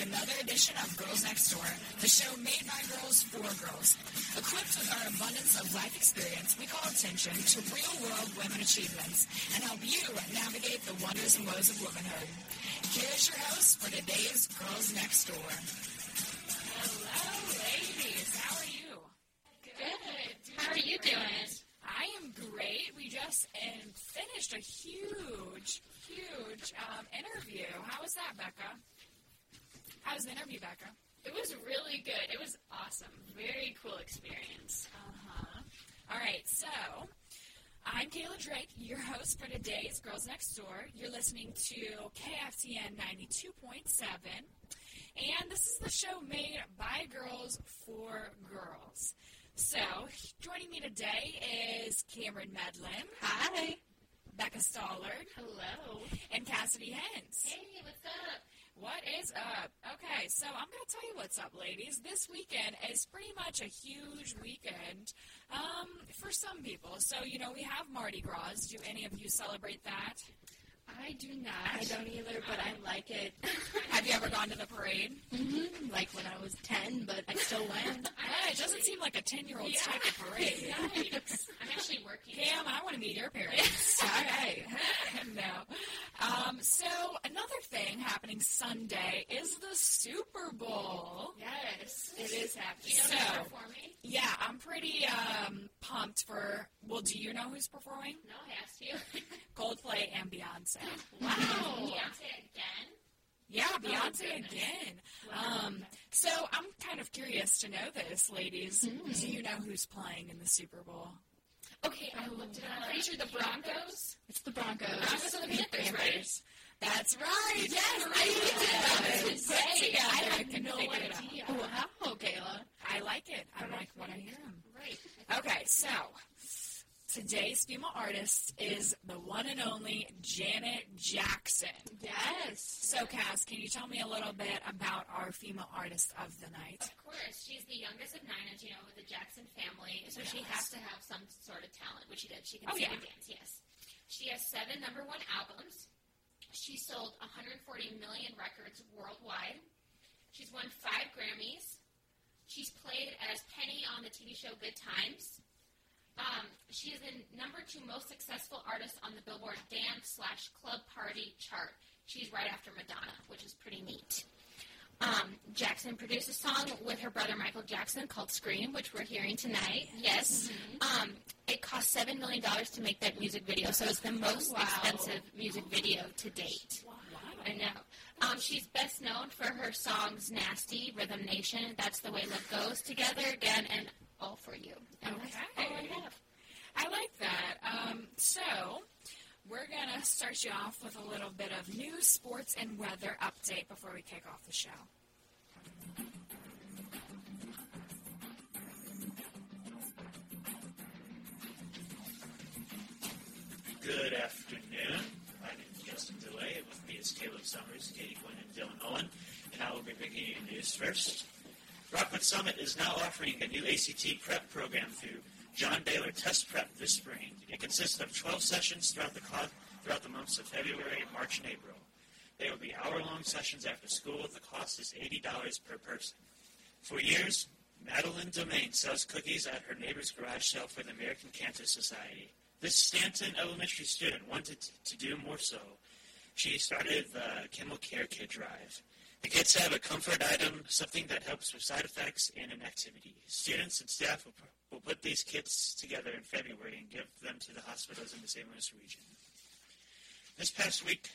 another edition of Girls Next Door, the show made by girls for girls. Equipped with our abundance of life experience, we call attention to real-world women achievements and help you navigate the wonders and woes of womanhood. Here's your host for today's Girls Next Door. Your host for today is Girls Next Door. You're listening to KFTN 92.7. And this is the show made by girls for girls. So, joining me today is Cameron Medlin. Hi. Becca Stollard. Hello. And Cassidy Hens. Hey, what's up? What is up? Okay, so I'm going to tell you what's up, ladies. This weekend is pretty much a huge weekend um, for some people. So, you know, we have Mardi Gras. Do any of you celebrate that? I do not. I don't either, but I like it. have you ever gone to the parade? Mm-hmm. Like when I was 10, but I still went. yeah, it doesn't seem like a 10 year old's yeah. type of parade. I'm actually working. Cam, I want to meet your parents. All right. no. Um, so, another thing happening Sunday is the Super Bowl. Yes, it is happening. So, performing? Yeah, I'm pretty um, pumped for. Well, do you know who's performing? No, I asked you. Coldplay and Beyonce. Wow. Beyonce again? Yeah, Beyonce oh, again. Wow. Um, so I'm kind of curious to know this, ladies. Mm. Do you know who's playing in the Super Bowl? Okay, I looked it up. I'm pretty sure the Broncos. It's the Broncos. Broncos and the Panthers, right? That's right. Yes, I did. That. I had no idea. Wow, Kayla. I like it. I like when I hear them. Right. Okay, so Today's female artist is the one and only Janet Jackson. Yes. So, Cass, can you tell me a little bit about our female artist of the night? Of course. She's the youngest of nine, as you know, with the Jackson family, so yes. she has to have some sort of talent, which she did. She can oh, sing yeah. and dance, yes. She has seven number one albums. She sold 140 million records worldwide. She's won five Grammys. She's played as Penny on the TV show Good Times. Um, she is the number two most successful artist on the Billboard Dance slash Club Party chart. She's right after Madonna, which is pretty neat. Um, Jackson produced a song with her brother Michael Jackson called "Scream," which we're hearing tonight. Yes, mm-hmm. um, it cost seven million dollars to make that music video, so it's the most wow. expensive music video to date. Wow. I know. Um, she's best known for her songs "Nasty," "Rhythm Nation," "That's the Way Love Goes," "Together Again," and "All for You." And okay. I like that. Um, so, we're going to start you off with a little bit of news, sports, and weather update before we kick off the show. Good afternoon. My name is Justin DeLay. With me is Caleb Summers, Katie Quinn, and Dylan Owen. And I will be bringing you news first. Rockwood Summit is now offering a new ACT prep program through John Baylor Test Prep this spring. It consists of 12 sessions throughout the, throughout the months of February, March, and April. They will be hour-long sessions after school. The cost is $80 per person. For years, Madeline Domain sells cookies at her neighbor's garage sale for the American Cancer Society. This Stanton Elementary student wanted to do more so. She started the Chemo Care Kit Drive. The kits have a comfort item, something that helps with side effects and an activity. Students and staff will We'll put these kits together in February and give them to the hospitals in the St. Louis region. This past week,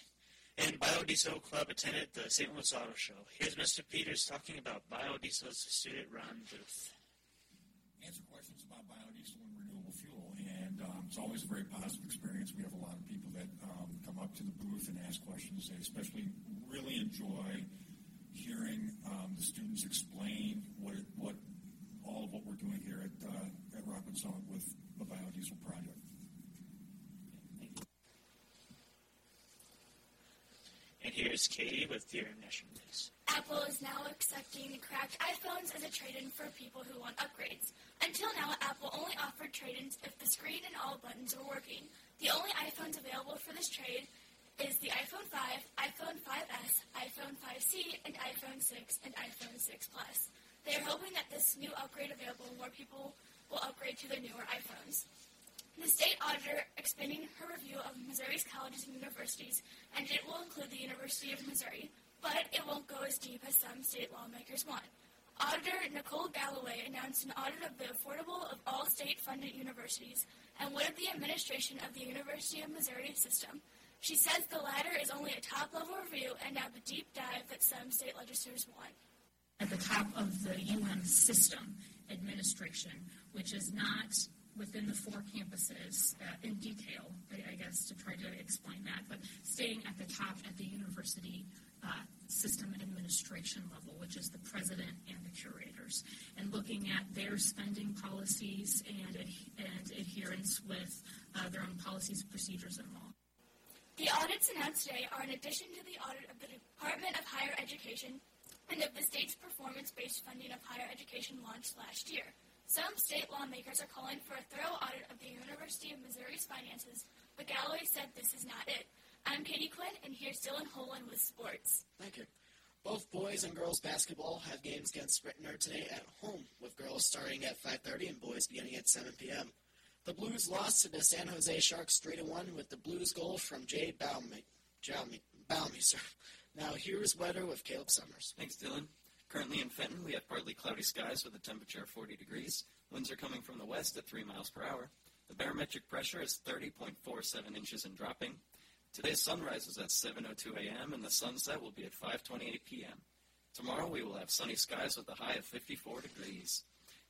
and Biodiesel Club attended the St. Louis Auto Show. Here's Mr. Peters talking about biodiesel Biodiesel's student-run booth. Answer questions about biodiesel and renewable fuel, and um, it's always a very positive experience. We have a lot of people that um, come up to the booth and ask questions. They especially really enjoy hearing um, the students explain what it, what all of what we're doing here at, uh, at Rockwood Summit with the biodiesel project. And here's Katie with your National News. Apple is now accepting cracked iPhones as a trade-in for people who want upgrades. Until now, Apple only offered trade-ins if the screen and all buttons were working. The only iPhones available for this trade is the iPhone 5, iPhone 5S, iPhone 5C, and iPhone 6 and iPhone 6 Plus. They are hoping that this new upgrade available, more people will upgrade to their newer iPhones. The state auditor expanding her review of Missouri's colleges and universities, and it will include the University of Missouri, but it won't go as deep as some state lawmakers want. Auditor Nicole Galloway announced an audit of the affordable of all state-funded universities and what of the administration of the University of Missouri system. She says the latter is only a top-level review and not the deep dive that some state legislators want. At the top of the UM system administration, which is not within the four campuses uh, in detail, I, I, guess, to try to explain that, but staying at the top at the university uh, system administration level, which is the president and the curators, and looking at their spending policies and, and adherence with uh, their own policies, procedures, and law. The audits announced today are in addition to the audit of the Department of Higher Education and of the state's performance-based funding of higher education launched last year. Some state lawmakers are calling for a thorough audit of the University of Missouri's finances, but Galloway said this is not it. I'm Katie Quinn, and here's Dylan Holan with sports. Thank you. Both boys and girls basketball have games against Ritenour today at home, with girls starting at 5.30 and boys beginning at 7 p.m. The Blues lost to the San Jose Sharks 3-1 with the Blues goal from Jay Bouwmeester. Now here's weather with Caleb Summers. Thanks, Dylan. Currently in Fenton, we have partly cloudy skies with a temperature of 40 degrees. Winds are coming from the west at 3 miles per hour. The barometric pressure is 30.47 inches and dropping. Today's sunrise is at 7.02 a.m. and the sunset will be at 5.28 p.m. Tomorrow we will have sunny skies with a high of 54 degrees.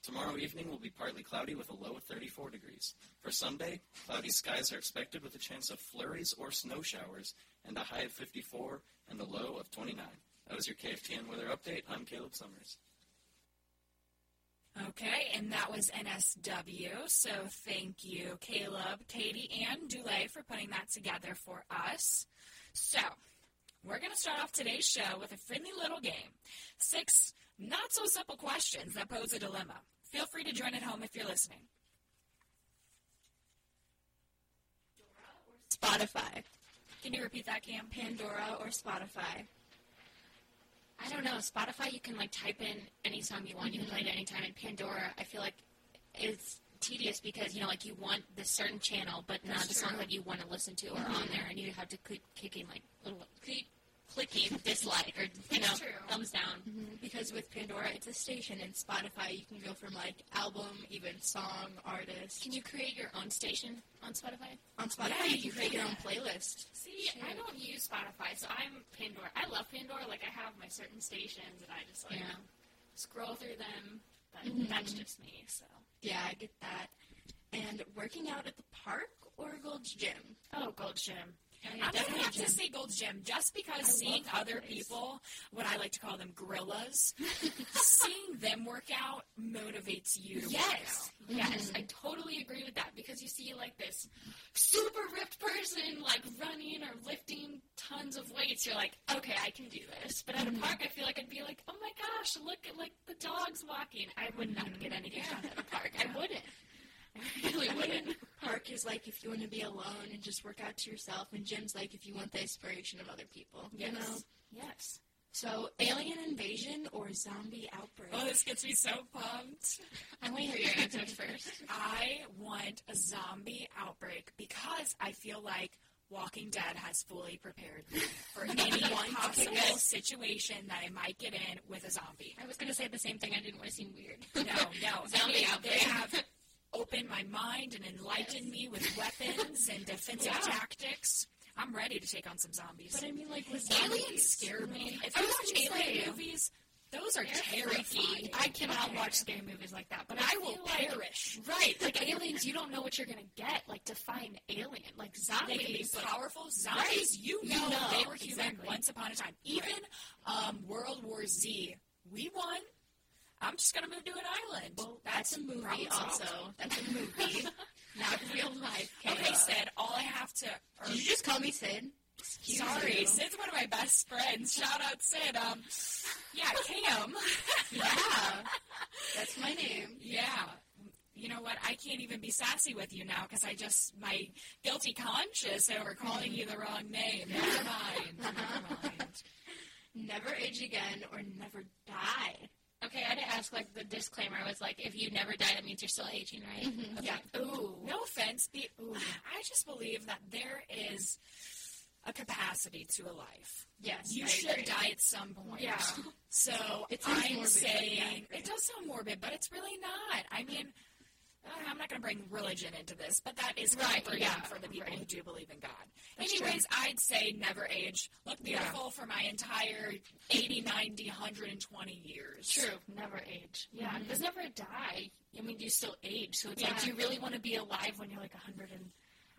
Tomorrow evening will be partly cloudy with a low of 34 degrees. For Sunday, cloudy skies are expected with a chance of flurries or snow showers and a high of 54 and a low of 29. That was your KFTN weather update. I'm Caleb Summers. Okay, and that was NSW. So thank you, Caleb, Katie, and Dule for putting that together for us. So we're going to start off today's show with a friendly little game. Six not so simple questions that pose a dilemma. Feel free to join at home if you're listening. Spotify. Can you repeat that, Cam? Pandora or Spotify? I don't know. Spotify, you can like type in any song you want. You can play it anytime. And Pandora, I feel like it's tedious because you know, like you want the certain channel, but That's not the song that you want to listen to are mm-hmm. on there, and you have to keep kicking like little keep clicking dislike or you know thumbs down. Mm-hmm. Because with Pandora, it's a station, and Spotify, you can go from like album, even song, artist. Can you create your own station on Spotify? On Spotify, yeah, you, can create your own playlist. See, Shoot. I don't use Spotify, so I'm Pandora. I love Pandora. Like I have my certain stations, and I just like yeah. scroll through them. But mm-hmm. that's just me. So yeah, I get that. And working out at the park or Gold's Gym? Oh, Gold's Gym. I'm gonna have to say Gold's Gym just because I seeing other place. people, what I like to call them gorillas, seeing them work out motivates you to yes. Yes, I totally agree with that because you see like this super ripped person like running or lifting tons of weights. You're like, okay, I can do this. But at a mm-hmm. park, I feel like I'd be like, oh my gosh, look at like the dogs walking. I would not get anything done at a park. I wouldn't. I really wouldn't. Park is like if you want to be alone and just work out to yourself, and gym's like if you want the inspiration of other people. Yes. You know? Yes. So, alien invasion or zombie outbreak? Oh, this gets me so pumped. I want to hear your answers first. I want a zombie outbreak because I feel like Walking Dead has fully prepared for any possible situation that I might get in with a zombie. I was going to say the same thing. I didn't want to seem weird. No, no. zombie outbreak. They have opened my mind and enlightened me with weapons and defensive yeah. tactics. I'm ready to take on some zombies. But I mean, like, with aliens scare me. If I watch alien movies, those are terrifying. I cannot watch scary movies like that. But I, I will like, perish. Right, like aliens, you don't know what you're gonna get. Like define alien, like zombies. They can be powerful. Zombies, right. you, know, you know, they were human exactly. once upon a time. Even right. um, World War Z, we won. I'm just gonna move to an island. Well, that's, that's a movie also. That's a movie, not real life. Okay, Sid. All I have to. Did you just call me Sid? Excuse Sorry, you. Sid's one of my best friends. Shout out Sid. Um, yeah, Cam. yeah, that's my name. Yeah. You know what? I can't even be sassy with you now because I just my guilty conscience over calling you the wrong name. Never mind. Never mind. Never age again or never die. Okay, I had to ask like the disclaimer was like, if you never die, that means you're still aging, right? Okay. Yeah. Ooh. No offense. Be, ooh. I just believe that there is a capacity to a life. Yes, You I should agree. die at some point. Yeah. So It I'm morbid, saying it does sound morbid, but it's really not. I mean, uh, Um, I'm not going to bring religion into this, but that is Right, comforting yeah, for the people right. who do believe in God. That's Anyways, I'd say never age. Look beautiful for my entire 80, 90, 120 years. True. Never age. Yeah. Mm-hmm. Because never die. I mean, you still age. So it's like, Yeah. do you really want to be alive when you're like 100 and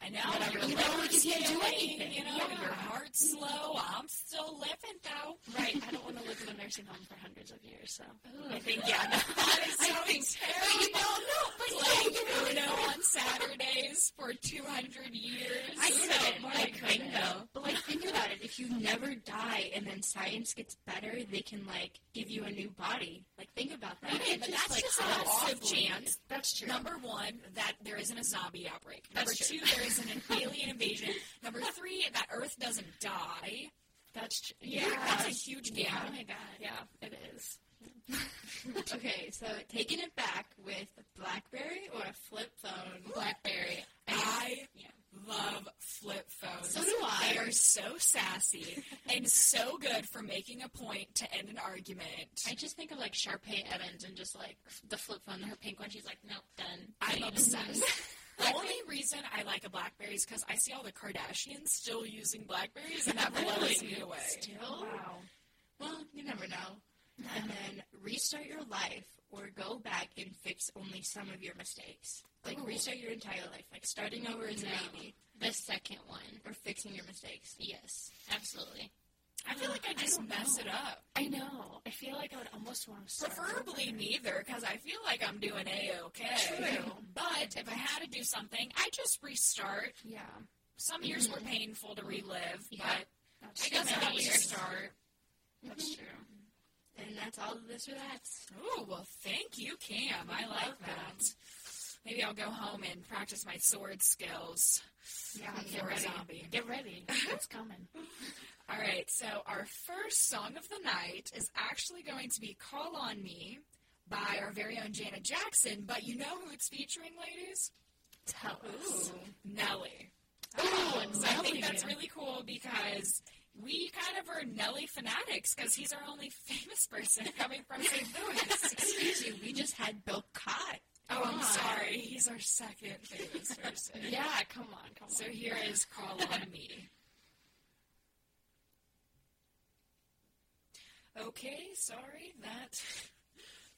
I know. Your You know, like, you can't do anything. You know, Yeah. your heart's slow. I'm still living though. Right. I don't want to live in a nursing home for hundreds of years. So I think yeah, no, that is I sounding think- terrible. no, but Playing you know- Uno on Saturdays for 200 years. I couldn't. couldn't. I I couldn't. But like, think about it. If you never die and then science gets better, they can like give you a new body. Like, think about that. Okay, but that's like, just how off chance. That's true. Number one, that there isn't a zombie outbreak. Number That's two, true. there isn't an alien invasion. Number three, that Earth doesn't die. That's true. Yeah, that's a huge deal. Oh my god. Yeah, it is. okay, so taking it back with a BlackBerry or a flip phone. Blackberry. I Yeah. love flip phones. So do I. They are so sassy and so good for making a point to end an argument. I just think of like Sharpay Evans and just like the flip phone, her pink one. She's like, nope, done. I'm obsessed. The only reason I like a BlackBerry is because I see all the Kardashians still using Blackberries, and that blows me away. Still? Wow. Well, you never know. And then restart your life or go back and fix only some of your mistakes. Like Ooh. restart your entire life, like starting over as a No. baby The second one. or fixing your mistakes. Yes, absolutely. I feel like I just don't mess know. it up. I know. I feel like I would almost want to start. Preferably neither, because I feel like I'm doing a-okay. True. But if I had to do something, I just restart. Yeah. Some years were mm-hmm. painful to relive, Yeah. but That's I guess Many restart. That's mm-hmm. true. And that's all of this or that. Oh well, thank you, Cam. I like that. Maybe I'll go home and practice my sword skills Yeah. Get a ready. zombie. Get ready. It's coming. All right, so our first song of the night is actually going to be Call on Me by our very own Janet Jackson, but you know who it's featuring, ladies? Tell us. Nelly. Oh, So I think that's really cool because we kind of are Nelly fanatics because he's our only famous person coming from St. Louis. Excuse you, we just had Bill Cott. Oh, I'm on. sorry. He's our second famous person. Yeah, come on, come on. So here is Call on Me. Okay, sorry, that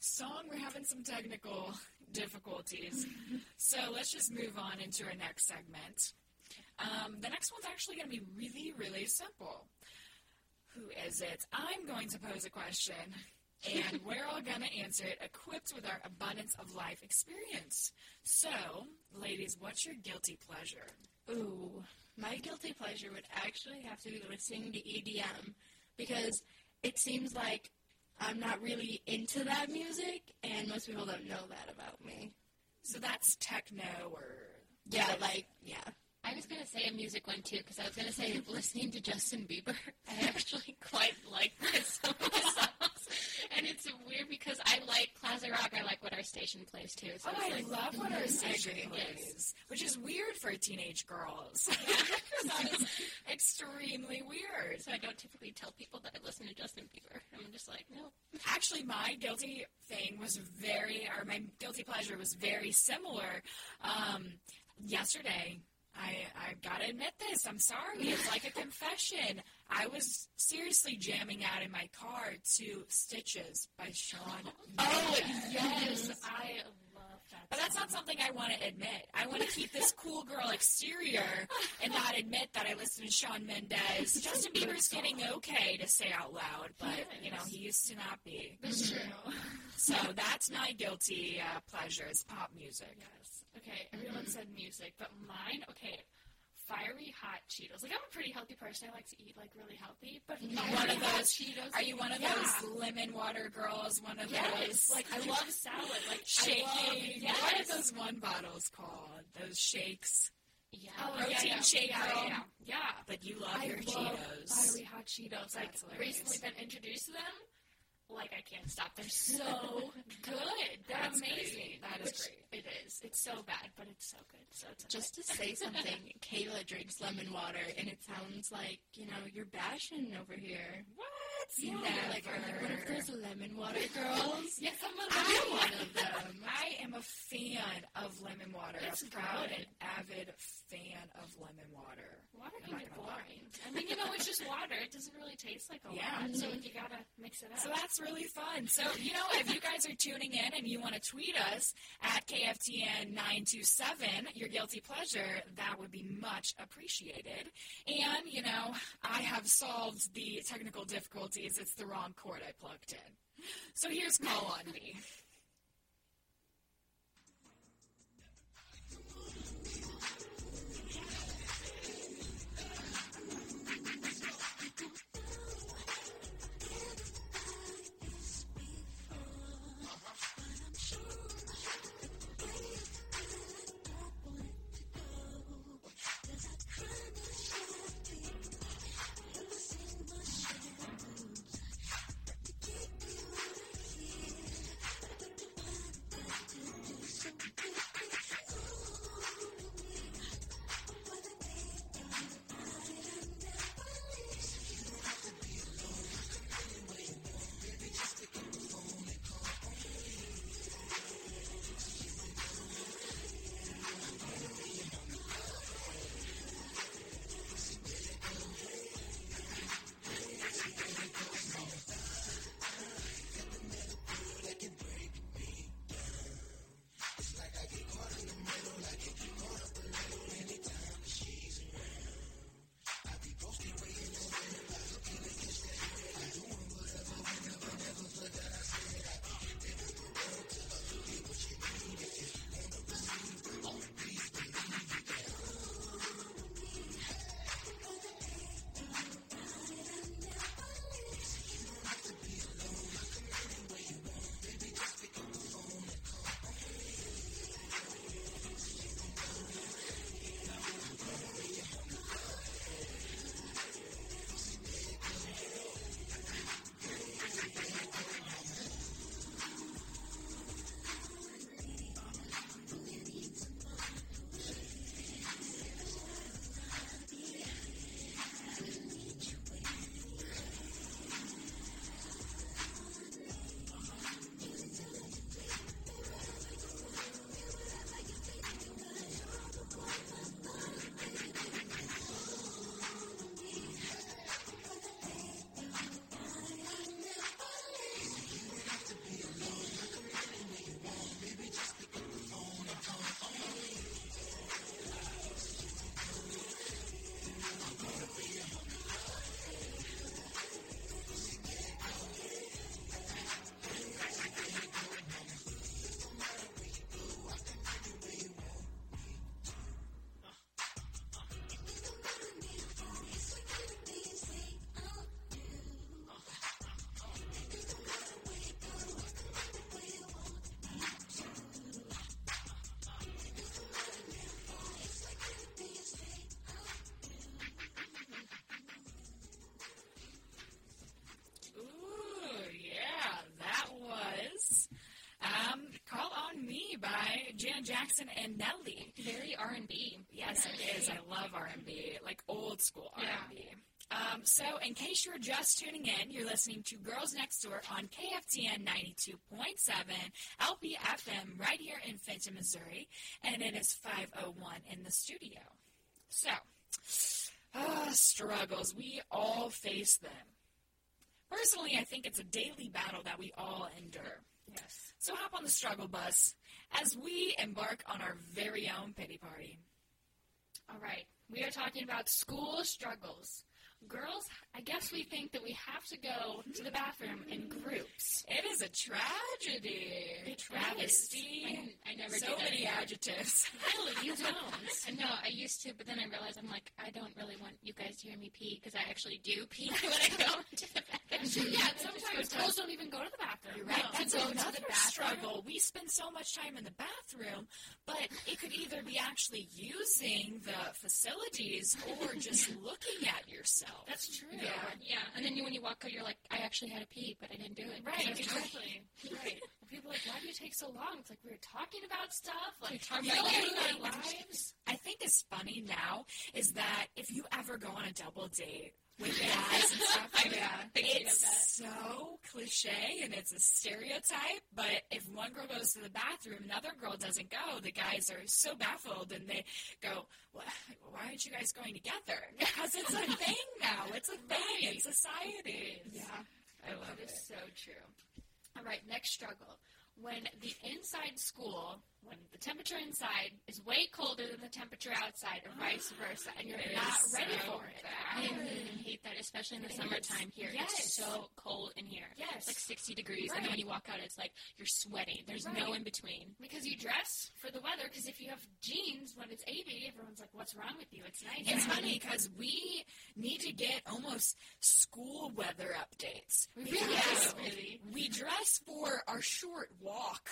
song, we're having some technical difficulties. So let's just move on into our next segment. Um, the next one's actually going to be really, really simple. Who is it? I'm going to pose a question, and we're all going to answer it equipped with our abundance of life experience. So, ladies, what's your guilty pleasure? Ooh, my guilty pleasure would actually have to be listening to EDM because it seems like I'm not really into that music, and most people don't know that about me. So that's techno or Yeah, like yeah. I was gonna say a music one too because I was gonna say listening to Justin Bieber. I actually quite like this. of his songs, and it's weird because I like classic rock. I like what our station plays too. So Oh, I like, love what our station plays, which is weird for teenage girls. that is extremely weird. So I don't typically tell people that I listen to Justin Bieber. I'm just like, no. Actually, my guilty thing was very, or my guilty pleasure was very similar. Um, yesterday, I, I gotta admit this. I'm sorry. It's like a confession. I was seriously jamming out in my car to "Stitches" by Shawn. Oh Mendes. yes, I love that. But that's not something I want to admit. I want to keep this cool girl exterior and not admit that I listen to Shawn Mendes. Justin Bieber's getting okay to say out loud, but you know he used to not be. That's true. So that's my guilty uh, pleasure is pop music. Yes. Okay, everyone said music, but mine, okay, fiery hot Cheetos. Like, I'm a pretty healthy person. I like to eat, like, really healthy, but One of those Cheetos. Are you one of Yeah. those lemon water girls? One of Yes, those like I love salad. Like Shaking. Love, What are those one bottle's called? Those shakes. Yeah. Oh, Protein yeah, yeah. shake Yeah, girl. yeah, yeah. But you love I your love Cheetos. Buttery hot Cheetos. Like That's hilarious. recently been introduced to them. Like I can't stop. They're So good. They're That's amazing. great. That is great. It is. It's so bad, but it's so good. So it's Just to say something, Kayla drinks lemon water, and it sounds like you know you're bashing over here. What? Yeah, like are you one of those lemon water girls? yes, I'm a one one of them. I am a fan of lemon water. It's a proud good. and avid fan of lemon water. Water I'm can not get gonna lie. boring. I mean, you just water. It doesn't really taste like a Yeah. lot. So you gotta mix it up. So that's really fun. So, you know, if you guys are tuning in and you want to tweet us at KFTN927, your guilty pleasure, that would be much appreciated. And, you know, I have solved the technical difficulties. It's the wrong cord I plugged in. So here's Call on Me. Jackson and Nelly. very R and B. Yes, it is. I love R&B, like old school R&B. Um, so, in case you're just tuning in, you're listening to Girls Next Door on KFTN 92.7 LPFM right here in Fenton, Missouri, and it is 5:01 in the studio. So, ah, struggles we all face them. Personally, I think it's a daily battle that we all endure. Yes. So hop on the struggle bus as we embark on our very own pity party. All right. We are talking about school struggles. Girls, I guess we think that we have to go to the bathroom in groups. It is a tragedy. It travesty. I, I never so many adjectives. Really, you don't. I know, I used to, but then I realized I'm like, I don't really want you guys to hear me pee because I actually do pee when I go to the bathroom. Yeah, sometimes girls don't even go to the bathroom. Right, No. that's Go to the another struggle. We spend so much time in the bathroom, but it could either be actually using the facilities or just looking at yourself. That's true. Yeah. Yeah. And then you, when you walk out, you're like, I actually had a pee, but I didn't do it. Right, because I was tired." exactly. right. And people are like, why do you take so long? It's like we were talking about stuff. Like, talking you know, about living What our lives. I think is funny now is that if you ever go on a double date with guys and stuff, Yeah, thinking of it's so cliche and it's a stereotype. But if one girl goes to the bathroom, another girl doesn't go, the guys are so baffled and they go, well, "Why aren't you guys going together?" Because it's a thing now. It's a thing in society. Yeah. I love That it. is so true. All right, next struggle. When the inside school, when the temperature inside is way colder than the temperature outside, or vice versa, and you're It not is ready so for it. I really hate that, especially in the summertime here. Yes. It's so cold in here. Yes. It's like 60 degrees, and then when you walk out, it's like you're sweating. There's no in between. Because you dress for the weather, because if you have jeans when it's 80, everyone's like, what's wrong with you? It's nice. It's funny because we need to get almost school weather updates. We really do. Really? we dress for our short walk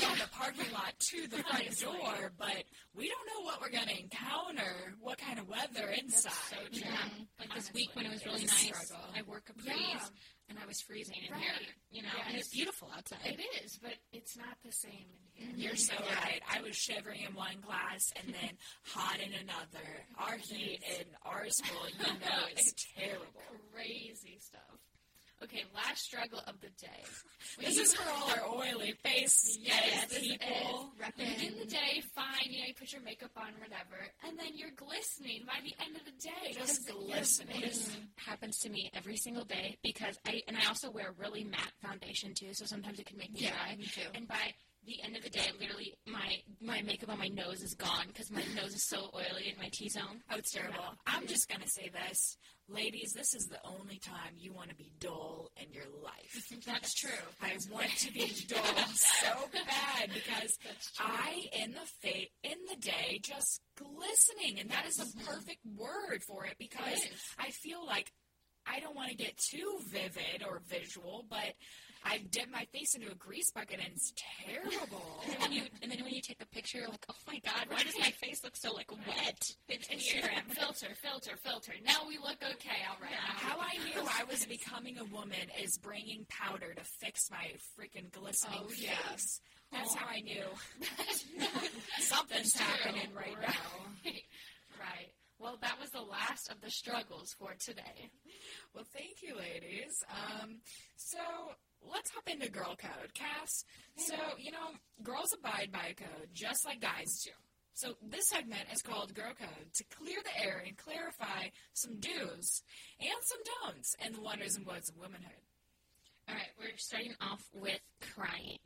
from the parking lot to the front door, but we don't know what we're going to encounter, what kind of weather inside. so true. Yeah. Like this week when it was really nice, struggle. I wore capris, Yeah. and I was freezing in Right. here. You know, and Yes. it's beautiful outside. It is, but it's not the same in here. You're so right. I was shivering in one class and then hot in another. Our heat in our school, you know, is terrible. Crazy stuff. Okay, last struggle of the day. This is for all our oily face Yes, people. Begin the day fine, you know, you put your makeup on, whatever, and then you're glistening by the end of the day. Just glistening. This happens to me every single day because I and I also wear really matte foundation too, so sometimes it can make me Yeah, dry. me too. And by the end of the day, literally my my makeup on my nose is gone because my nose is so oily in my T zone. Oh, it's terrible. I'm just going to say this. Ladies, this is the only time you want to be dull in your life. That's true. I want to be dull so bad because I, in the fa- in the day, just glistening, and that is the mm-hmm. perfect word for it because It. I feel like I don't want to get too vivid or visual, but I dip my face into a grease bucket and it's terrible. And then you and then when you take a picture, you're like, oh my god, why does my face look so like wet? It's Instagram, filter, filter, filter. Now we look okay, all right. How I knew I was becoming a woman is bringing powder to fix my freaking glistening Oh, yeah. face. That's Oh. how I knew something's happening right now. Right. Well, that was the last of the struggles for today. Well, thank you, ladies. Um, so let's hop into girl code, Cass. So you know, girls abide by a code just like guys do. So this segment is called Girl Code to clear the air and clarify some do's and some don'ts in the wonders and woes of womanhood. All right, we're starting off with crying.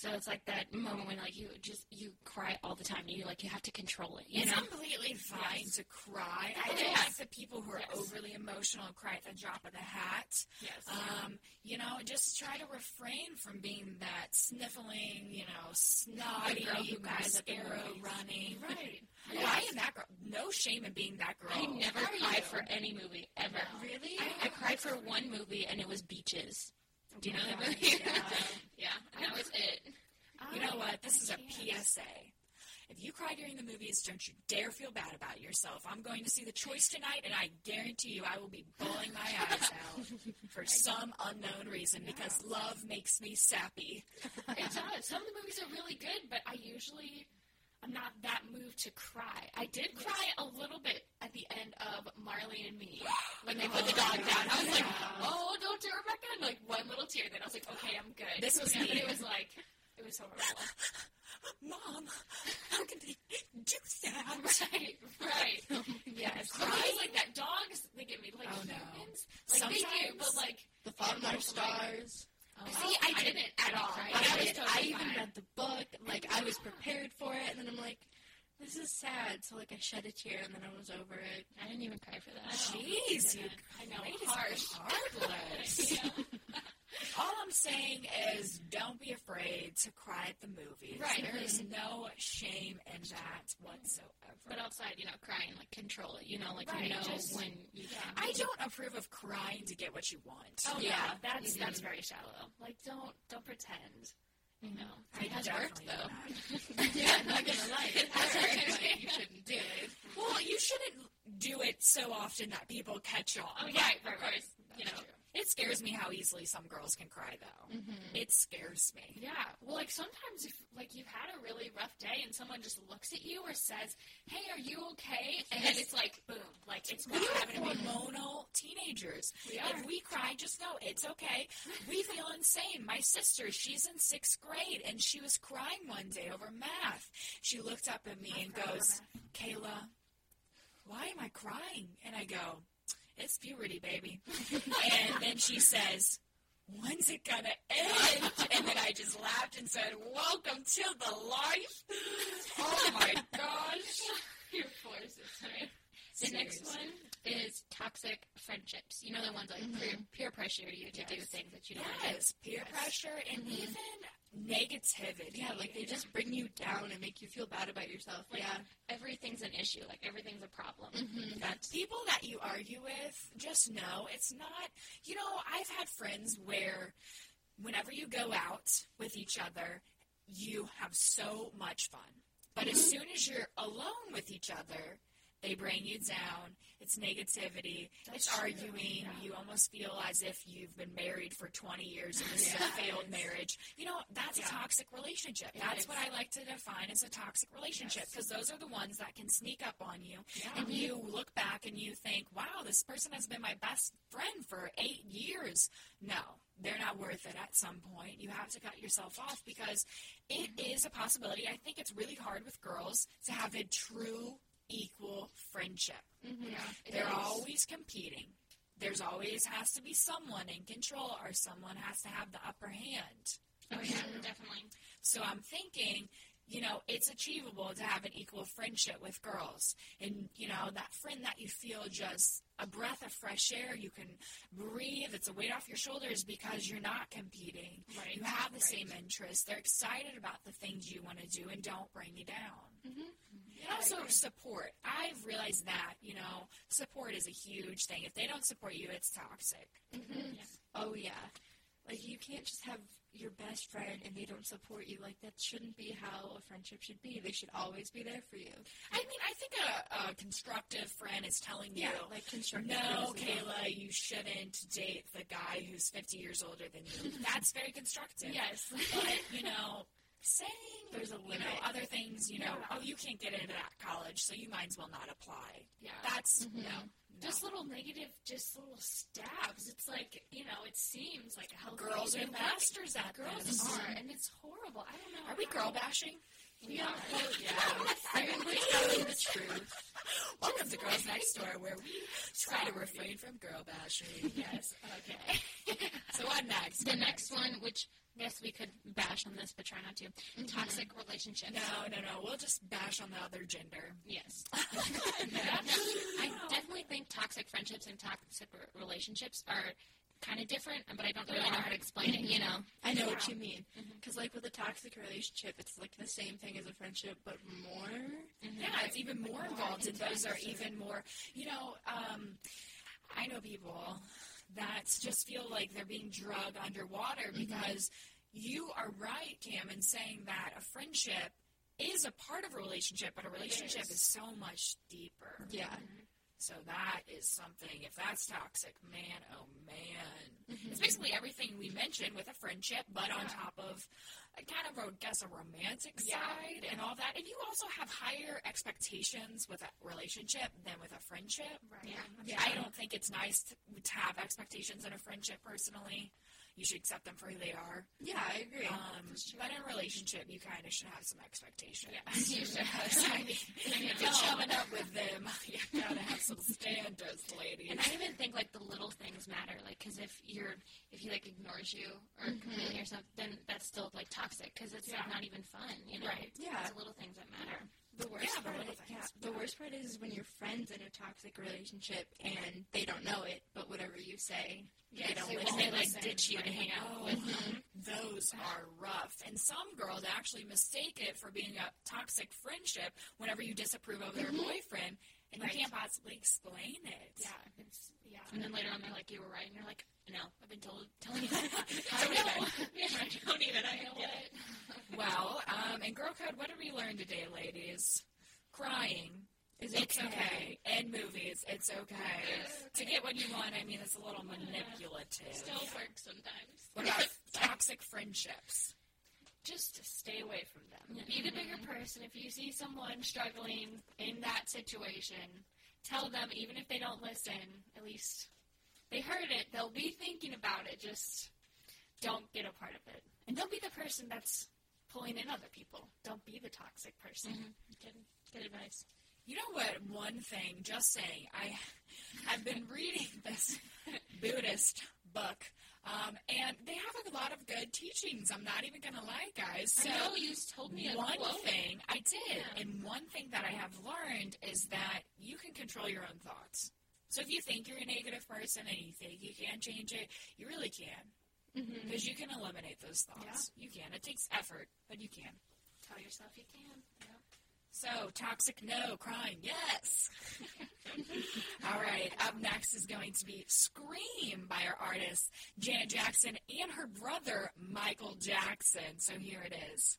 So it's like that moment when like you just you cry all the time. You like you have to control it. You It's know. completely fine Yes. to cry. I It don't like the people who are Yes. overly emotional cry at the drop of the hat. Yes. Um, you know, just try to refrain from being that sniffling, you know, snotty, girl who cries at the mascara movies. running. right. Well, I am that girl. No shame in being that girl. I never How cried for any movie ever. Really? I, I cried for one movie and it was Beaches. Do you know that movie? yeah. and that was it. You know what? This is a. PSA. If you cry during the movies, don't you dare feel bad about yourself. I'm going to see The Choice tonight, and I guarantee you I will be bawling my eyes out for some unknown reason because love makes me sappy. It does. Some of the movies are really good, but I usually I'm not that moved to cry. I did cry a little bit at the end of Marley and Me when they put the dog down. I was like, oh, don't do Rebecca. And like one little tear. Then I was like, okay, I'm good. This was me. But it was like, it was horrible. Mom, how can they do that? right, right. Oh yes. But movies like that, dogs, they get me. Like Oh, no. humans, like they do, Sometimes- but like, The Fault in Our Stars. Oh, see, I didn't at all. I, I was totally I even read the book. Like I was prepared for it, and then I'm like, this is sad. So like I shed a tear, and then I was over it. I didn't even cry for that. Jeez, oh, you I know, harsh. heartless. All I'm saying is don't be afraid to cry at the movies. Right. There is no shame in that whatsoever. But outside, you know, crying, like control it. You know, like Right, you know just- when you can. I don't approve of crying to get what you want. Oh Yeah. that's that's very shallow. Like don't don't pretend. You know. It has worked though. do not. yeah, no, like it, but you shouldn't do it. Well, you shouldn't do it so often that people catch on. Oh, yeah, Right, of right, course. You know, it scares me how easily some girls can cry, though. Mm-hmm. It scares me. Yeah. Well, like sometimes if like you've had a really rough day and someone just looks at you or says, "Hey, are you okay?" and then it's like boom, like it's not having hormonal teenagers. We are. If we cry, just know it's okay. We feel insane. My sister, she's in sixth grade, and she was crying one day over math. She looked up at me and goes, Kayla, why am I crying? And I go, it's puberty, baby. and then she says, when's it gonna end? And then I just laughed and said, welcome to the life. Oh my gosh. Your forces, right? The next one is toxic friendships. You know the ones like mm-hmm. peer, peer pressure you to do things that you don't want to do. Yes, peer pressure and mm-hmm. even negativity. Yeah, like they just bring you down and make you feel bad about yourself. Like, yeah. everything's an issue. Like everything's a problem. Mm-hmm. That's people that you argue with, just know it's not, you know, I've had friends where whenever you go out with each other, you have so much fun. But as mm-hmm. soon as you're alone with each other, they bring you down. It's negativity. it's true, arguing. yeah. You almost feel as if you've been married for 20 years and this is a failed marriage. You know, that's Yeah. a toxic relationship. It that's is. what I like to define as a toxic relationship Yes. because those are the ones that can sneak up on you Yeah. and you look back and you think, wow, this person has been my best friend for eight years. No, they're not worth it at some point. You have to cut yourself off because it mm-hmm. is a possibility. I think it's really hard with girls to have a true equal friendship. yeah, They're is. always competing. There's always has to be someone in control or someone has to have the upper hand. Oh yeah, definitely. So I'm thinking, you know, it's achievable to have an equal friendship with girls. And, you know, that friend that you feel just a breath of fresh air, you can breathe, it's a weight off your shoulders because you're not competing. Right. You have the Right. same interests. They're excited about the things you want to do and don't bring you down. Mhm. And also support. I've realized that, you know, support is a huge thing. If they don't support you, it's toxic. Mm-hmm. Oh yeah. Like you can't just have your best friend and they don't support you. Like that shouldn't be how a friendship should be. They should always be there for you. I mean, I think a, a constructive friend is telling you, like constructive No, criticism. Kayla, you shouldn't date the guy who's 50 years older than you. That's very constructive. Yes. But, you know, saying There's a you know, other things, you know, Yeah. oh, you can't get into that college, so you might as well not apply. Yeah. That's, Mhm. no. Just little negative, just little stabs. It's like you know, it seems like a. Girls are masters at Girls this. are, and it's horrible. I don't know. Are we how- girl bashing? We are. Yeah. I mean, we're telling the truth. Welcome to Girls Next Door, where we try to refrain from girl bashing. Yes. Okay. So what next? The next one, which Guess we could bash on this, but try not to. Mm-hmm. Toxic relationships. No, no, no. We'll just bash on the other gender. Yes. I definitely think toxic friendships and toxic relationships are kind of different, but I don't really know how to explain it. You know. Mm-hmm. I know what you mean. Mm-hmm. Because like with a toxic relationship, it's like the same thing as a friendship, but more. Yeah, it's even more involved, and those are even more. You know, um, I know people that just feel like they're being drugged underwater mm-hmm. because you are right, Cam, in saying that a friendship is a part of a relationship, but a relationship is so much deeper. Yeah. Mm-hmm. So that is something. If that's toxic, man, oh man, mm-hmm. it's basically everything we mentioned with a friendship, but on top of a kind of, I guess, a romantic Yeah. side and all that. And you also have higher expectations with a relationship than with a friendship. Right. Yeah. I don't think it's nice to, to have expectations in a friendship. Personally, you should accept them for who they are. Yeah, I agree. Um, but in a relationship, you kind of should have some expectations. Yes, you should. Because, I mean, if you're chuming up with them, you gotta have some standards, ladies. And I even think like the little things matter, like because if you're if he like ignores you or completely or something, then that's still like toxic because it's like not even fun, you know? Right. Yeah. It's the little things that matter. The worst Yeah, part, is, yeah, the worst part is when your friends in a toxic relationship and they don't know it, but whatever you say, Yes, they don't they listen. They like ditch you to hang out Oh, with. those are rough. And some girls actually mistake it for being a toxic friendship whenever you disapprove of their mm-hmm. boyfriend. And Right. you can't possibly explain it. Yeah, it's yeah. And then later on, they're like, "You were right," and you're like, "No, I've been told. Telling you. I don't even. Yeah, I don't even. I know get it. Well, um, in Girl Code, what did we learn today, ladies? Crying. Is It's okay. okay. In movies, it's okay. To get what you want, I mean, it's a little manipulative. Still works sometimes. What about toxic friendships? Just stay away from them. Be the bigger person. If you see someone struggling in that situation, tell them, even if they don't listen, at least they heard it. They'll be thinking about it. Just don't get a part of it. And don't be the person that's pulling in other people. Don't be the toxic person. Mm-hmm. Good, good advice. You know what? One thing, just saying, I have been reading this Buddhist book, um, and they have a lot of good teachings. I'm not even gonna lie, guys. So I know you told me one thing I did, Yeah. and one thing that I have learned is that you can control your own thoughts. So if you think you're a negative person and you think you can't change it, you really can. Because you can eliminate those thoughts. You can. It takes effort, but you can. Tell yourself you can. So, toxic no, crying yes. All right, up next is going to be Scream by our artist Janet Jackson and her brother Michael Jackson. So, here it is.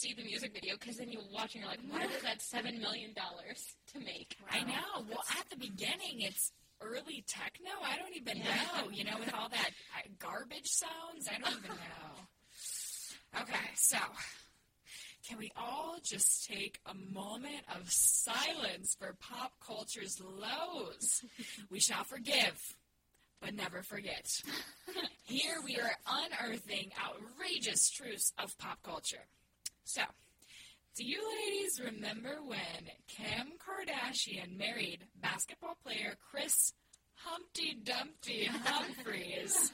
See the music video because then you watch and you're like, why was that seven million dollars to make? I know. Well, at the beginning, it's early techno. I don't even Yeah. know. You know, with all that garbage sounds, I don't even know. Okay, so can we all just take a moment of silence for pop culture's lows? we shall forgive, but never forget. Here we are unearthing outrageous truths of pop culture. So, do you ladies remember when Kim Kardashian married basketball player Kris Humpty Dumpty Humphries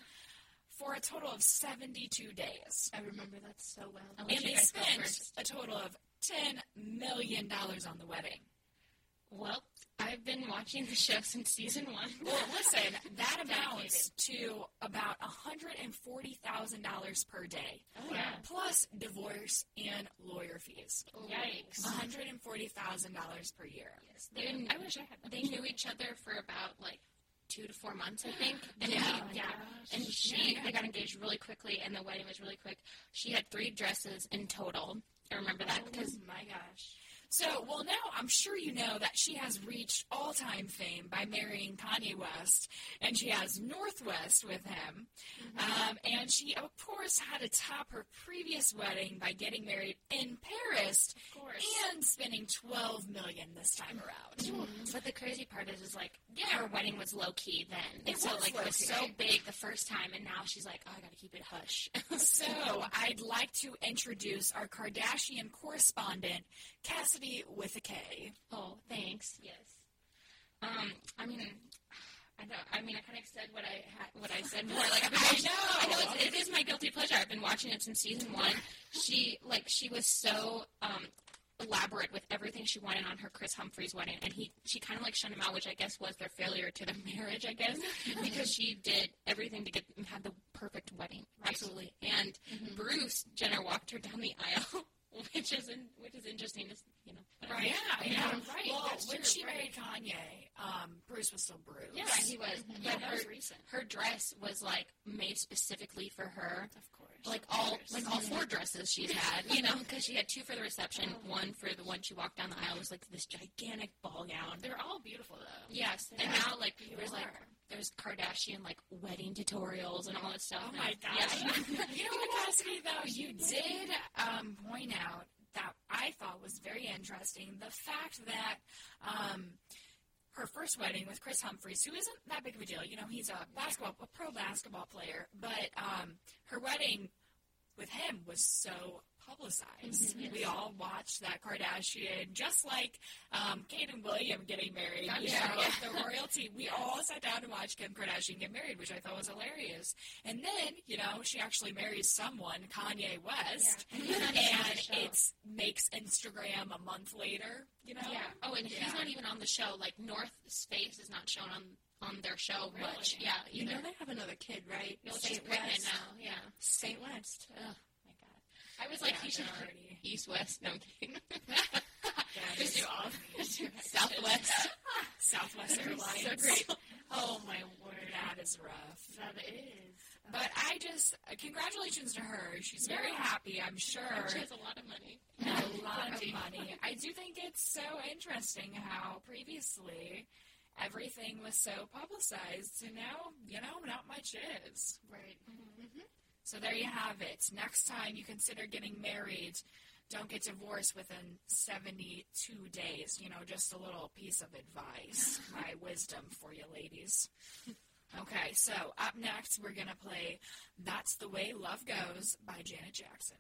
for a total of 72 days? I remember that so well. And they spent a total of $10 million on the wedding. Well, I've been watching the show since season one. Well, listen, that amounts to about $140,000 per day, Oh, yeah. plus divorce and lawyer fees. Yikes. $140,000 per year. Yes. They didn't, I wish I had. They knew each other for about like two to four months, I think. And Yeah. yeah. Oh and she, they got engaged really quickly, and the wedding was really quick. She had three dresses in total. I remember that oh because my gosh. So, well, now I'm sure you know that she has reached all time fame by marrying Kanye West, and she has North West with him. Um, and she, of course, had to top her previous wedding by getting married in Paris Of course. and spending 12 million this time around. But the crazy part is, is like, Yeah. her wedding was low key then. It so was like it was so big the first time, and now she's like, oh, I gotta keep it hush. So, I'd like to introduce our Kardashian correspondent, Cassidy with a K. oh, thanks. Yes. Um, I mean. I know. I mean, I kind of said what I had, what I said more. Like I've been I know. I know it's, it is my guilty pleasure. I've been watching it since season one. She like she was so um, elaborate with everything she wanted on her Kris Humphries wedding, and he she kind of like shut him out, which I guess was their failure to the marriage. I guess because she did everything to get had the perfect wedding, absolutely. And Bruce Jenner walked her down the aisle, which is in, which is interesting. You know. Right. Yeah, Yeah, yeah. right, Well, that's when true, she right. married Kanye, um, Bruce was still Bruce. Yeah, he was. Yeah, But that her, was recent. her dress was like made specifically for her. Of course. Like all, like all four dresses she's had, you know, because she had two for the reception, one for the one she walked down the aisle was like this gigantic ball gown. They're all beautiful though. Yes, and now like there's like. There's Kardashian like wedding tutorials and all that stuff. Oh my gosh. Yeah. you know what, Cassidy, though? You did um, point out that I thought was very interesting the fact that um, her first wedding with Kris Humphries, who isn't that big of a deal, you know, he's a basketball, a pro basketball player, but um, her wedding with him was so publicized. We all watched that Kardashian, just like um, Kate and William getting married. You yeah, know, yeah. the royalty. We all sat down to watch Kim Kardashian get married, which I thought was hilarious. And then, you know, she actually marries someone, Kanye West, And he's not even on the and it makes Instagram a month later. You know? Yeah. Oh, and he's not even on the show. Like North's face is not shown on on their show Really? much. Yeah. You know they have another kid, right? No, pregnant West. now. Yeah. Saint West. God. I was like, Yeah, he should already- east west. No I'm kidding. Yeah, Just it's do all- just do Southwest. Southwest Airlines. so great. Oh my word. That is rough. That is. But I just, uh, congratulations to her. She's very happy, I'm sure. She has a lot of money. a lot of money. I do think it's so interesting how previously everything was so publicized, and now, you know, not much is. Right. So there you have it. Next time you consider getting married, don't get divorced within 72 days. You know, just a little piece of advice, my wisdom for you ladies. Okay, so up next we're going to play That's the Way Love Goes by Janet Jackson.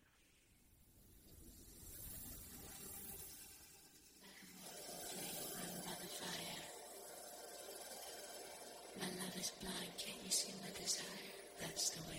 by the fire. My love is blind, can't you see my desire? That's the way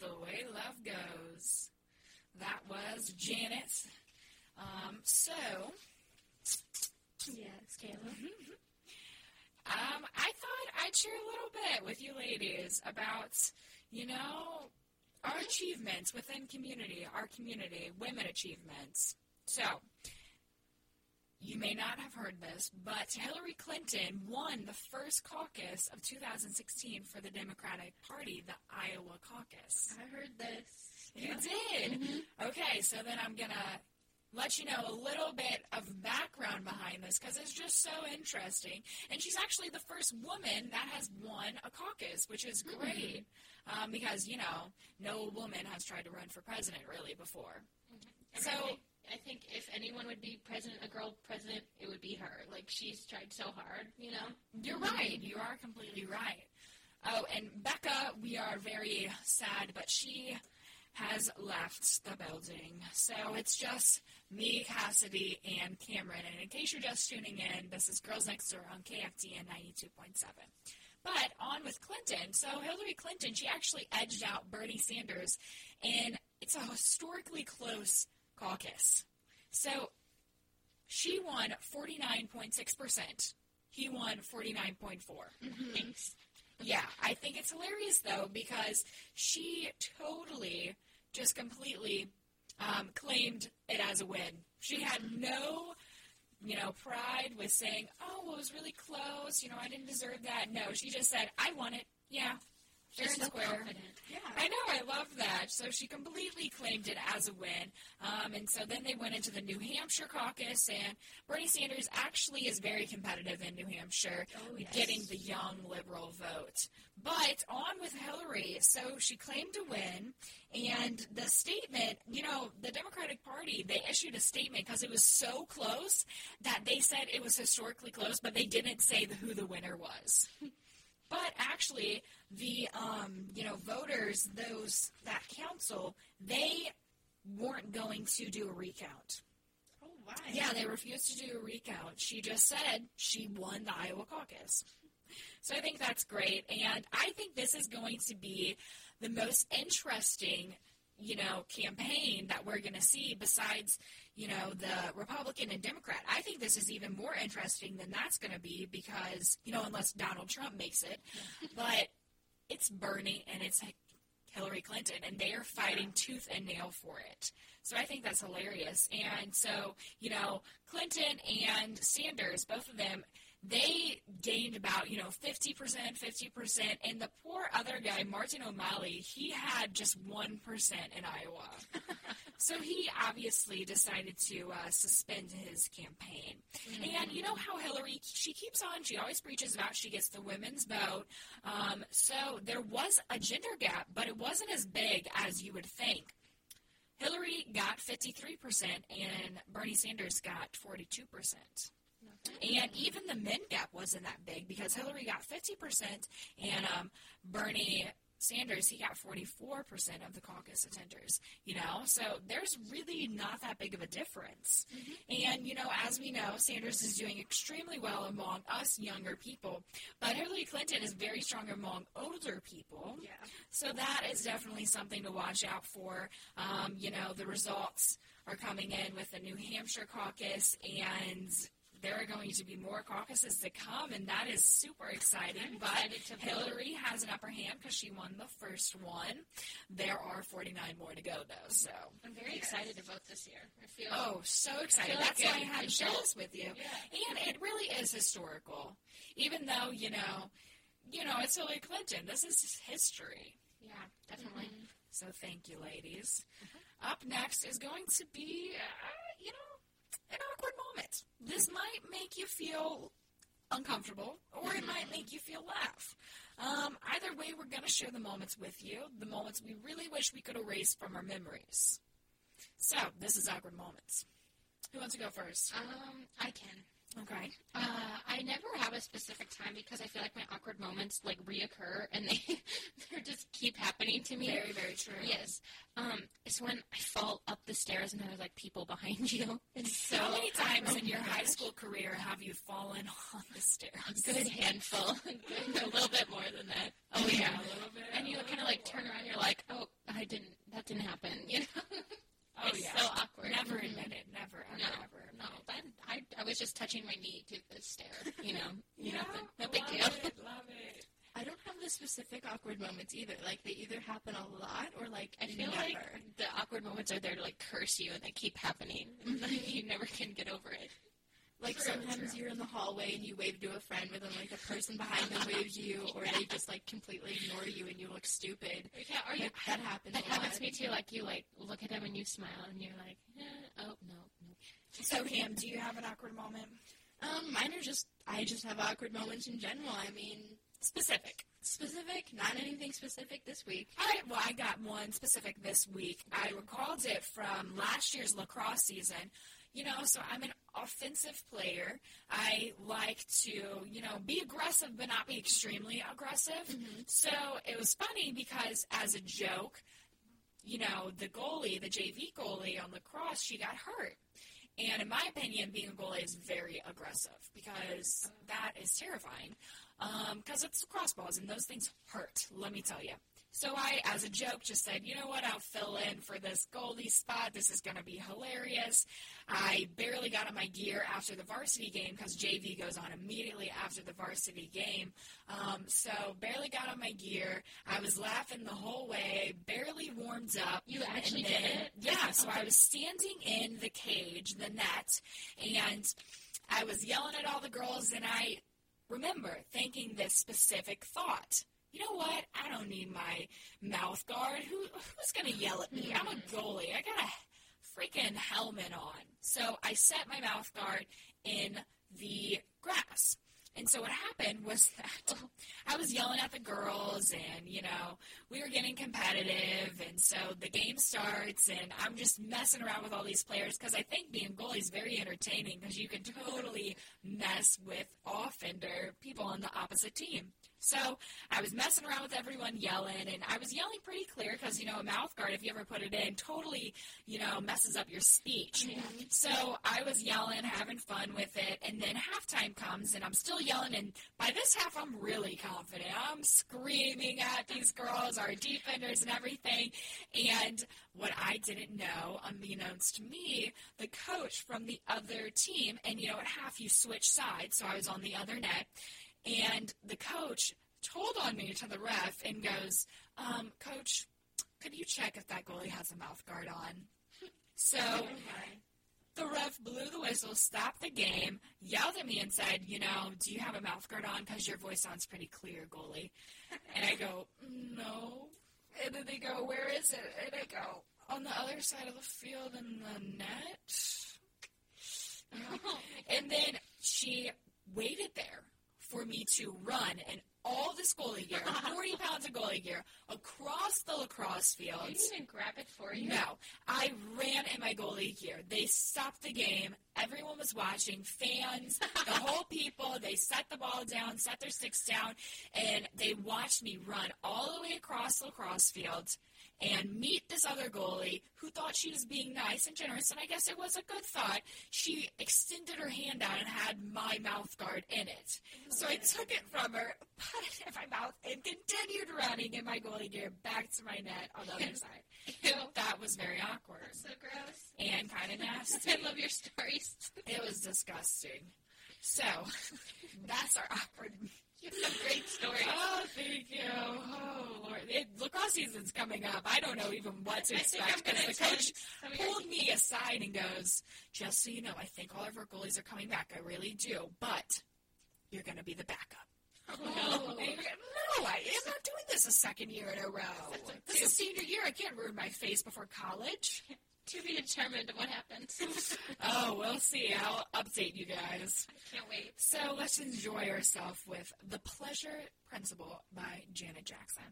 the way love goes. That was Janet. Um, so, Yes, Kayla. um, I thought I'd share a little bit with you ladies about, you know, our achievements within community, our community, women achievements. So, this, but Hillary Clinton won the first caucus of 2016 for the Democratic Party, the Iowa caucus. I heard this. You did? Mm-hmm. Okay, so then I'm going to let you know a little bit of background behind this because it's just so interesting. And she's actually the first woman that has won a caucus, which is hmm. great um, because, you know, no woman has tried to run for president really before. Mm-hmm. So, I think if anyone would be president, a girl president, it would be her. Like she's tried so hard, you know. You're right. You are completely right. Oh, and Becca, we are very sad, but she has left the building. So it's just me, Cassidy, and Cameron. And in case you're just tuning in, this is Girls Next Door on KFTN 92.7. But on with Clinton. So Hillary Clinton, she actually edged out Bernie Sanders, and it's a historically close caucus. So she won 49.6%. He won 49.4. Thanks. Yeah, I think it's hilarious though because she totally just completely um, claimed it as a win. She had no, you know, pride with saying, "Oh, well, it was really close. You know, I didn't deserve that." No, she just said, "I won it. Yeah, and so square." confident. Yeah, I know. I love that. So she completely claimed it as a win. Um, and so then they went into the New Hampshire caucus, and Bernie Sanders actually is very competitive in New Hampshire, getting the young liberal vote. But on with Hillary. So she claimed to win, and the statement, you know, the Democratic Party, they issued a statement because it was so close that they said it was historically close, but they didn't say the, who the winner was. But actually, the um, you know voters, those that council, they weren't going to do a recount. Oh, why? Yeah, they refused to do a recount. She just said she won the Iowa caucus. So I think that's great, and I think this is going to be the most interesting, you know, campaign that we're going to see besides, you know, the Republican and Democrat. I think this is even more interesting than that's going to be because, you know, unless Donald Trump makes it, but it's Bernie and it's Hillary Clinton, and they are fighting tooth and nail for it. So I think that's hilarious. And so, you know, Clinton and Sanders, both of them, they gained about, you know, 50%, 50%. And the poor other guy, Martin O'Malley, he had just 1% in Iowa. so he obviously decided to uh, suspend his campaign. And you know how Hillary, she keeps on, she always preaches about she gets the women's vote. Um, so there was a gender gap, but it wasn't as big as you would think. Hillary got 53% and Bernie Sanders got 42%. And even the men gap wasn't that big because Hillary got 50% and um, Bernie Sanders, he got 44% of the caucus attenders, you know? So there's really not that big of a difference. And, you know, as we know, Sanders is doing extremely well among us younger people, but Hillary Clinton is very strong among older people. Yeah. So that is definitely something to watch out for. Um, you know, the results are coming in with the New Hampshire caucus, and there are going to be more caucuses to come, and that is super exciting. But Hillary has an upper hand because she won the first one. There are 49 more to go, though. So, I'm very excited to vote this year. I feel. oh, so excited! like That's why I had to share this with you. And it really is historical, even though you know, you know, it's Hillary Clinton. This is history. Yeah, definitely. So thank you, ladies. Up next is going to be, uh, you know, an awkward moment. This might make you feel uncomfortable, or it might make you feel laugh. Um, either way, we're going to share the moments with you, the moments we really wish we could erase from our memories. So, this is awkward moments. Who wants to go first? Um, I can. Okay. Uh, I never have a specific time because I feel like my awkward moments like reoccur and they they just keep happening to me. Very, very true. Yes. Um, it's when I fall up the stairs and there's like people behind you. It's so How many times oh in your my high school career have you fallen on the stairs? A good handful, a little bit more than that. Oh yeah, a little bit. and you kind of like turn around. You're like, oh, I didn't. That didn't happen. You know. Oh, it's yeah. so awkward. Never mm-hmm. admit it. Never, ever, No, ever. no. That I, I was just touching my knee to the stair. You know. Yeah, Nothing. No big deal. It, love it. I don't have the specific awkward moments either. Like they either happen a lot or like I feel never. like the awkward moments are there to like curse you, and they keep happening. You never can get over it. Like True, sometimes true. you're in the hallway and you wave to a friend, but then like the person behind them waves you, or they just like completely ignore you and you look stupid. Yeah, or you, Like, that happens. that a lot. happens to me too. Like you like look at them and you smile, and you're like, eh, oh no, no. So, Cam, do you have an awkward moment? Um, mine are just I just have awkward moments in general. I mean, Specific. specific, not anything specific this week. All right, well, I got one specific this week. I recalled it from last year's lacrosse season. You know, so I'm an offensive player. I like to, you know, be aggressive, but not be extremely aggressive. Mm-hmm. So it was funny because, as a joke, you know, the goalie, the JV goalie on the cross, she got hurt. And in my opinion, being a goalie is very aggressive because that is terrifying. Um, because it's crossballs and those things hurt, let me tell you. So I, as a joke, just said, you know what, I'll fill in for this goalie spot. This is going to be hilarious. I barely got on my gear after the varsity game because JV goes on immediately after the varsity game. Um, so barely got on my gear. I was laughing the whole way, barely warmed up. You actually then, did it? Yeah, so I was standing in the cage, the net, and I was yelling at all the girls, and I remember thinking this specific thought. You know what? I don't need my mouth guard. Who who's gonna yell at me? I'm a goalie. I got a freaking helmet on. So I set my mouth guard in the grass. And so what happened was that I was yelling at the girls and, you know, we were getting competitive and so the game starts and I'm just messing around with all these players because I think being goalie is very entertaining because you can totally mess with offender people on the opposite team. So I was messing around with everyone yelling, and I was yelling pretty clear because, you know, a mouth guard, if you ever put it in, totally, you know, messes up your speech. Mm-hmm. So I was yelling, having fun with it, and then halftime comes, and I'm still yelling, and by this half, I'm really confident. I'm screaming at these girls, our defenders, and everything. And what I didn't know, unbeknownst to me, the coach from the other team, and, you know, at half you switch sides, so I was on the other net. And the coach told on me to the ref and goes, um, Coach, could you check if that goalie has a mouth guard on? So the ref blew the whistle, stopped the game, yelled at me and said, You know, do you have a mouth guard on? Because your voice sounds pretty clear, goalie. And I go, No. And then they go, Where is it? And I go, On the other side of the field in the net. and then she waited there for me to run in all this goalie gear, 40 pounds of goalie gear, across the lacrosse Did fields. you even grab it for you? No, I ran in my goalie gear. They stopped the game. Everyone was watching. Fans, the whole people. They set the ball down, set their sticks down, and they watched me run all the way across the lacrosse field and meet this other goalie who thought she was being nice and generous, and I guess it was a good thought. She extended her hand out and had my mouth guard in it. So I took it from her, put it in my mouth, and continued running in my goalie gear back to my net on the other side. Ew. That was very awkward So gross. and kind of nasty. I love your stories. It was disgusting. So, that's our awkward. You have great stories. Oh, thank you. Oh, Lord. It, lacrosse season's coming up. I don't know even what to I expect because the coach attend some of your- pulled me aside and goes, just so you know, I think all of our goalies are coming back. I really do. But you're going to be the backup. Oh, And no, I am not doing this a second year in a row. This is senior year. I can't ruin my face before college. To be determined what happens. Oh, we'll see. I'll update you guys. I Can't wait. So let's enjoy ourselves with The Pleasure Principle by Janet Jackson.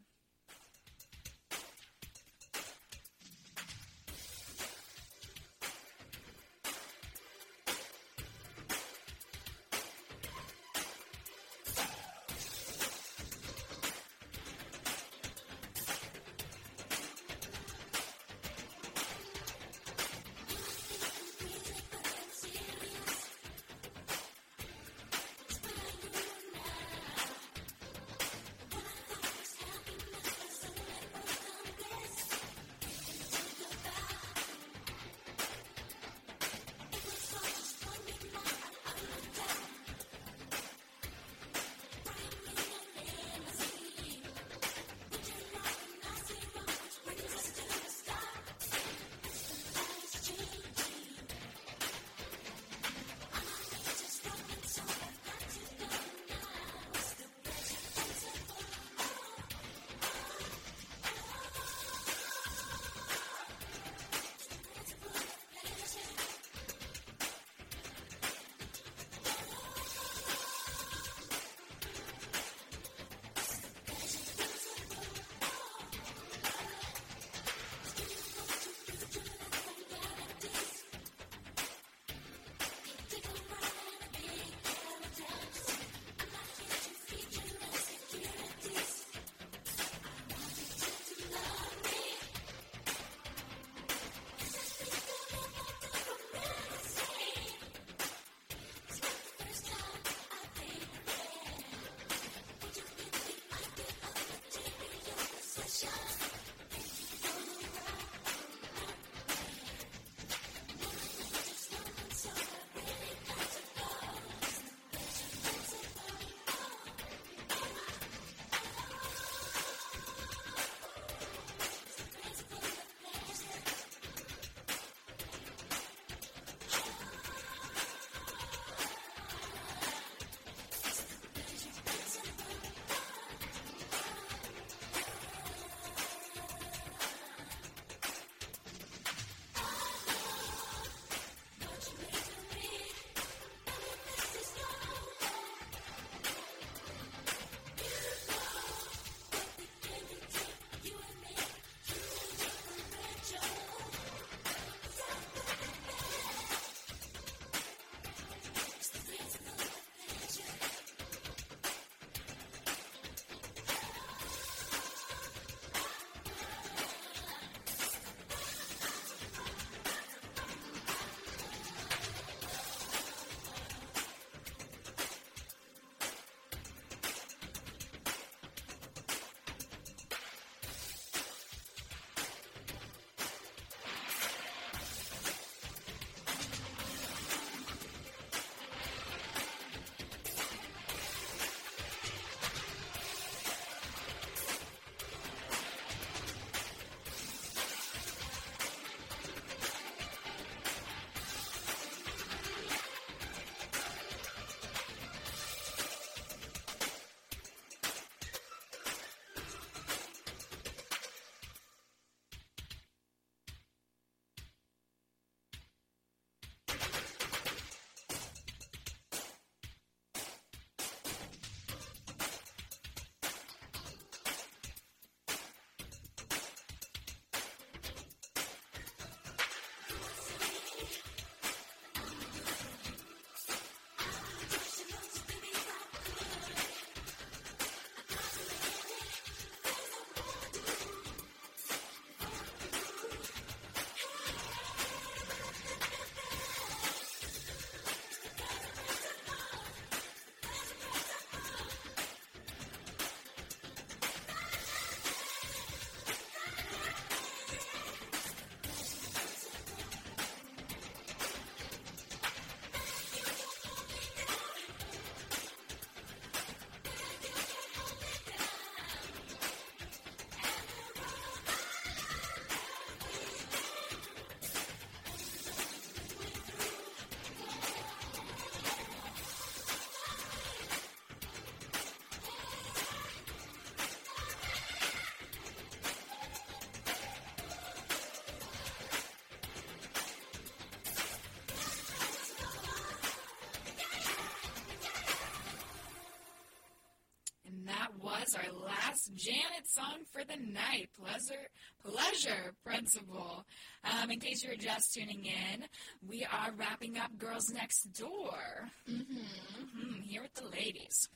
Our last Janet song for the night, Pleasure, Pleasure Principle. Um, in case you're just tuning in, we are wrapping up Girls Next Door. Mm-hmm. Here with the ladies.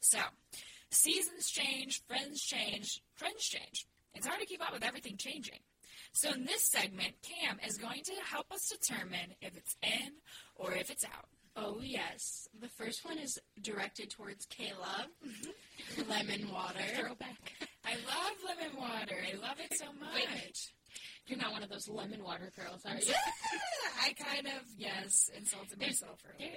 So, seasons change, friends change, trends change. It's hard to keep up with everything changing. So in this segment, Cam is going to help us determine if it's in or if it's out. Oh, yes. The first one is directed towards Kayla. Lemon water. Throwback. I love lemon water. I love it so much. Wait. You're not one of those lemon water girls, are you? I kind of, yes, insulted myself earlier.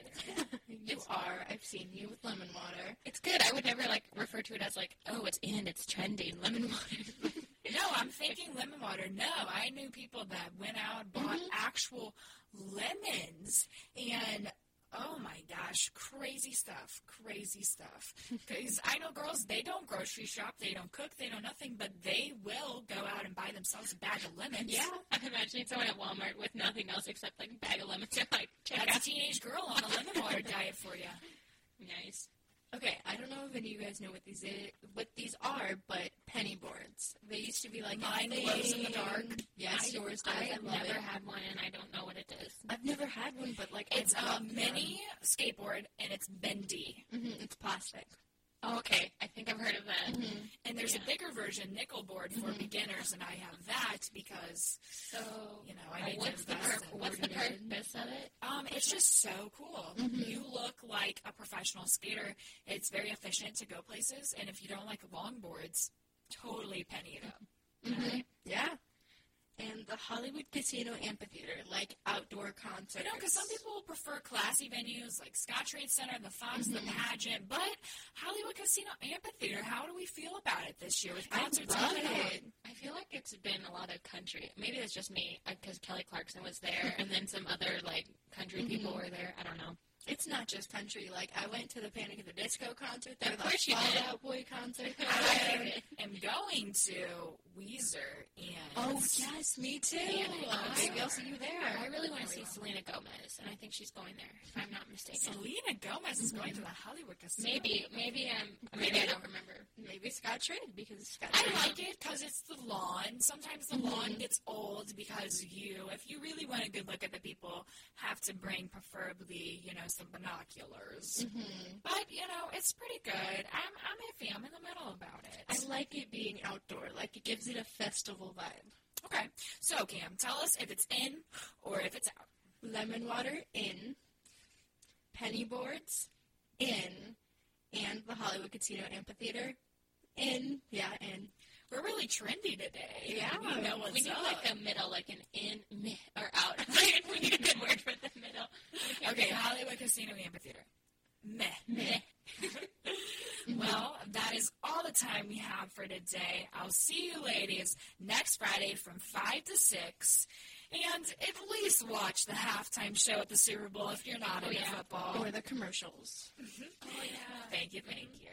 you are. I've seen you with lemon water. It's good. I would never like refer to it as like, oh, it's in, it's trending, lemon water. No, I'm thinking lemon water. No, I knew people that went out, bought mm-hmm. actual lemons, and oh my gosh, crazy stuff, crazy stuff. Because I know girls, they don't grocery shop, they don't cook, they know nothing, but they will go out and buy themselves a bag of lemons. yeah, I'm imagining someone at Walmart with nothing else except like a bag of lemons. They're like, check That's out. a teenage girl on a lemon water diet for you. Nice. Okay, I don't know if any of you guys know what these i- what these are, but penny boards. They used to be like Mine glows in the dark. Yes, yours does. I I, have love never it. had one, and I don't know what it is. I've never had one, but like It's I a mini skateboard and it's bendy. Mhm, it's plastic. Oh, okay. I think I've heard of that. And there's Yeah. a bigger version, nickel board for beginners, and I have that because So, you know I need what's to the pur- what's the purpose of it? Um, it's just so cool. You look like a professional skater. It's very efficient to go places, and if you don't like longboards, totally penny it up. Mhm. Yeah. And the Hollywood Casino Amphitheater, like outdoor concerts. You know, because some people prefer classy venues like Scottrade Center, the Fox, the mm-hmm. pageant, but Hollywood Casino Amphitheater. How do we feel about it this year with I love it. I feel like it's been a lot of country. Maybe it's just me uh, because Kelly Clarkson was there, and then some other like country mm-hmm. people were there. I don't know. It's not just country. Like I went to the Panic at the Disco concert. There, Of course you Fall did. Out Boy concert. I am going to Weezer and oh yes, me too. I- maybe I'll see you there. I really want to see Selena Gomez, and I think she's going there. If I'm not mistaken. Selena Gomez is going to the Hollywood Casino. Maybe, maybe um, I'm, maybe I don't remember. Maybe Scottrade because Scott. I like it because it's the lawn. Sometimes the mm-hmm. lawn gets old because you, if you really want a good look at the people, have to bring preferably, you know, some binoculars. Mm-hmm. But you know, it's pretty good. I'm, I'm iffy. I'm in the middle about it. I like it being outdoor. Like it gives it a festival vibe. okay, so Cam, tell us if it's in or if it's out. Lemon water in, penny boards in, and the Hollywood Casino Amphitheater in. Yeah, in. We're really trendy today. Yeah. we know what's we need up. like a middle, like an in meh, or out. we need a good word for the middle. Okay, Hollywood Casino Amphitheater. Meh. Meh. well, that is all the time we have for today. I'll see you ladies next Friday from 5 to 6. And at least watch the halftime show at the Super Bowl if you're not oh, into yeah. football. Or the commercials. Mm-hmm. Oh yeah. Thank you, thank you.